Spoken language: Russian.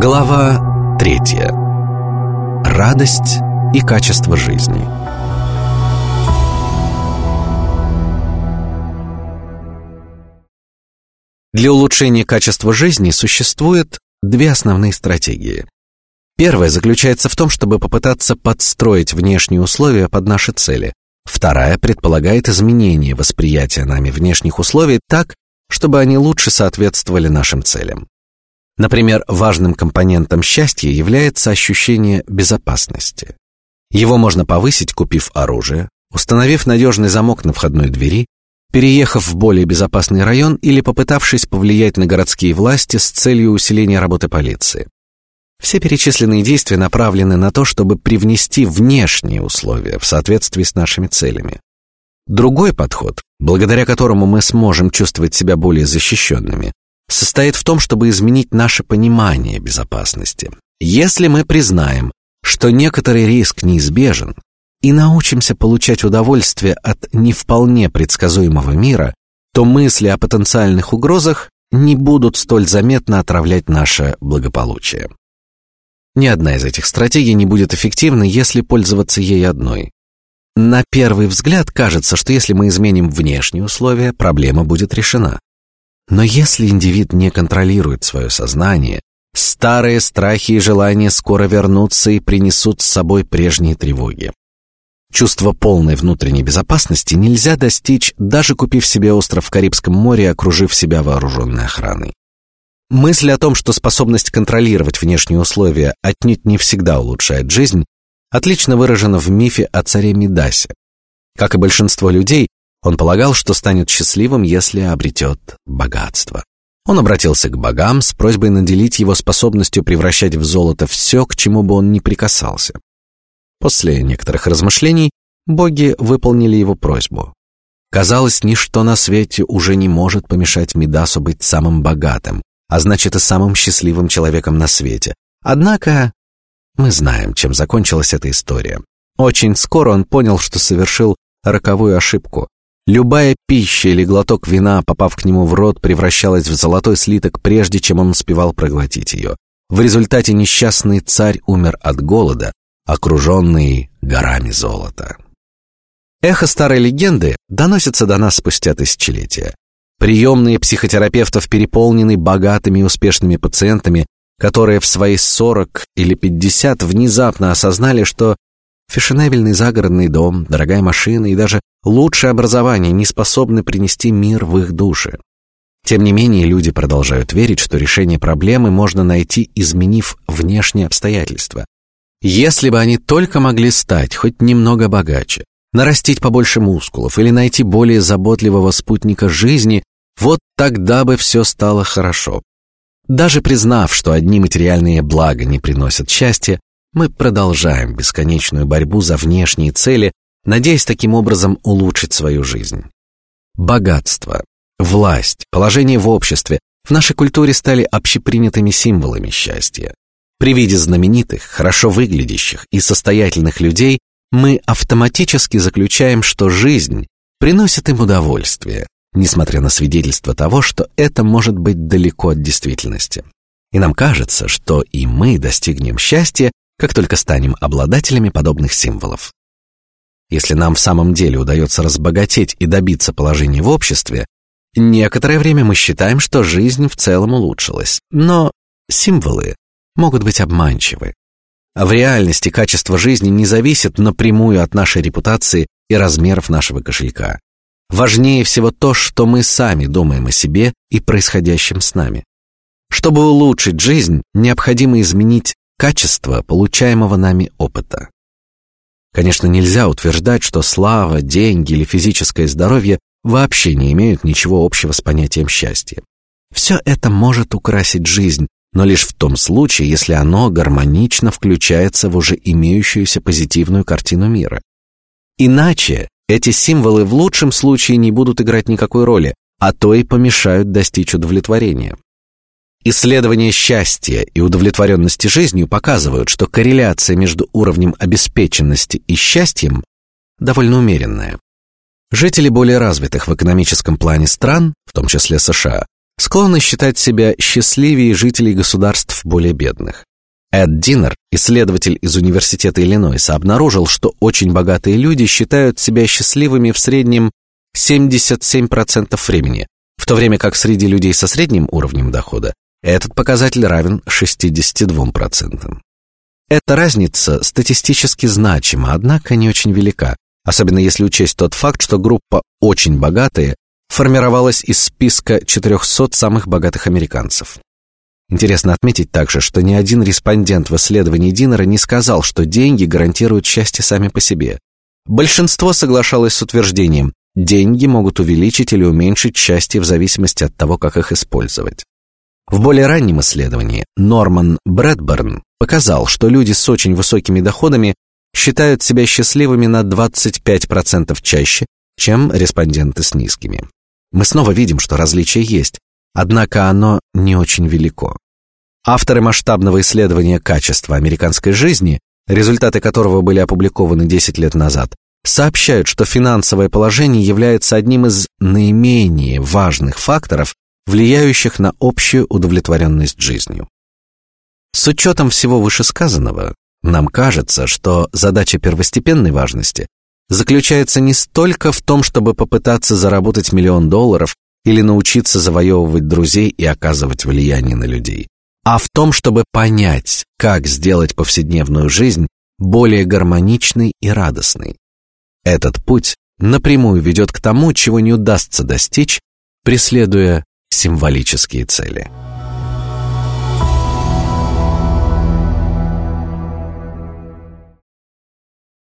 Глава третья. Радость и качество жизни. Для улучшения качества жизни существует две основные стратегии. Первая заключается в том, чтобы попытаться подстроить внешние условия под наши цели. Вторая предполагает изменение восприятия нами внешних условий так, чтобы они лучше соответствовали нашим целям. Например, важным компонентом счастья является ощущение безопасности. Его можно повысить, купив оружие, установив надежный замок на входной двери, переехав в более безопасный район или попытавшись повлиять на городские власти с целью усиления работы полиции. Все перечисленные действия направлены на то, чтобы привнести внешние условия в соответствии с нашими целями. Другой подход, благодаря которому мы сможем чувствовать себя более защищенными, состоит в том, чтобы изменить наше понимание безопасности. Если мы признаем, что некоторый риск неизбежен, и научимся получать удовольствие от не вполне предсказуемого мира, то мысли о потенциальных угрозах не будут столь заметно отравлять наше благополучие. Ни одна из этих стратегий не будет эффективной, если пользоваться ей одной. На первый взгляд кажется, что если мы изменим внешние условия, проблема будет решена. Но если индивид не контролирует свое сознание, старые страхи и желания скоро вернутся и принесут с собой прежние тревоги. Чувство полной внутренней безопасности нельзя достичь, даже купив себе остров в Карибском море и окружив себя вооруженной охраной. Мысль о том, что способность контролировать внешние условия отнюдь не всегда улучшает жизнь, отлично выражена в мифе о царе Мидасе. Как и большинство людей, он полагал, что станет счастливым, если обретет богатство. Он обратился к богам с просьбой наделить его способностью превращать в золото все, к чему бы он ни прикасался. После некоторых размышлений боги выполнили его просьбу. Казалось, ничто на свете уже не может помешать Мидасу быть самым богатым, а значит и самым счастливым человеком на свете. Однако мы знаем, чем закончилась эта история. Очень скоро он понял, что совершил роковую ошибку. Любая пища или глоток вина, попав к нему в рот, превращалась в золотой слиток, прежде чем он успевал проглотить ее. В результате несчастный царь умер от голода, окруженный горами золота. Эхо старой легенды доносится до нас спустя тысячелетия. Приемные психотерапевтов переполнены богатыми и успешными пациентами, которые в свои 40 или 50 внезапно осознали, что фешенебельный загородный дом, дорогая машина и даже лучшее образование не способны принести мир в их души. Тем не менее, люди продолжают верить, что решение проблемы можно найти, изменив внешние обстоятельства. Если бы они только могли стать хоть немного богаче, нарастить побольше мускулов или найти более заботливого спутника жизни, вот тогда бы все стало хорошо. Даже признав, что одни материальные блага не приносят счастья, мы продолжаем бесконечную борьбу за внешние цели, надеясь таким образом улучшить свою жизнь. Богатство, власть, положение в обществе в нашей культуре стали общепринятыми символами счастья. При виде знаменитых, хорошо выглядящих и состоятельных людей мы автоматически заключаем, что жизнь приносит им удовольствие, несмотря на свидетельство того, что это может быть далеко от действительности. И нам кажется, что и мы достигнем счастья, как только станем обладателями подобных символов. Если нам в самом деле удается разбогатеть и добиться положения в обществе, некоторое время мы считаем, что жизнь в целом улучшилась. Но символы могут быть обманчивы. А в реальности качество жизни не зависит напрямую от нашей репутации и размеров нашего кошелька. Важнее всего то, что мы сами думаем о себе и происходящем с нами. Чтобы улучшить жизнь, необходимо изменить качество получаемого нами опыта. Конечно, нельзя утверждать, что слава, деньги или физическое здоровье вообще не имеют ничего общего с понятием счастья. Все это может украсить жизнь, но лишь в том случае, если оно гармонично включается в уже имеющуюся позитивную картину мира. Иначе эти символы в лучшем случае не будут играть никакой роли, а то и помешают достичь удовлетворения. Исследования счастья и удовлетворенности жизнью показывают, что корреляция между уровнем обеспеченности и счастьем довольно умеренная. Жители более развитых в экономическом плане стран, в том числе США, склонны считать себя счастливее жителей государств более бедных. Эд Динер, исследователь из Университета Иллинойса, обнаружил, что очень богатые люди считают себя счастливыми в среднем 77% времени, в то время как среди людей со средним уровнем дохода этот показатель равен 62%. Эта разница статистически значима, однако не очень велика, особенно если учесть тот факт, что группа очень богатые формировалась из списка 400 самых богатых американцев. Интересно отметить также, что ни один респондент в исследовании Динера не сказал, что деньги гарантируют счастье сами по себе. Большинство соглашалось с утверждением: деньги могут увеличить или уменьшить счастье в зависимости от того, как их использовать. В более раннем исследовании Норман Брэдберн показал, что люди с очень высокими доходами считают себя счастливыми на 25% чаще, чем респонденты с низкими. Мы снова видим, что различие есть, однако оно не очень велико. Авторы масштабного исследования качества американской жизни, результаты которого были опубликованы 10 лет назад, сообщают, что финансовое положение является одним из наименее важных факторов, влияющих на общую удовлетворенность жизнью. С учетом всего вышесказанного, нам кажется, что задача первостепенной важности заключается не столько в том, чтобы попытаться заработать миллион долларов или научиться завоевывать друзей и оказывать влияние на людей, а в том, чтобы понять, как сделать повседневную жизнь более гармоничной и радостной. Этот путь напрямую ведет к тому, чего не удастся достичь, преследуя символические цели.